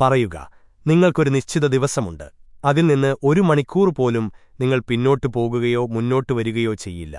പറയുക നിങ്ങൾക്കൊരു നിശ്ചിത ദിവസമുണ്ട്. അതിൽ നിന്ന് ഒരു മണിക്കൂർ പോലും നിങ്ങൾ പിന്നോട്ടു പോകുകയോ മുന്നോട്ടു വരികയോ ചെയ്യില്ല.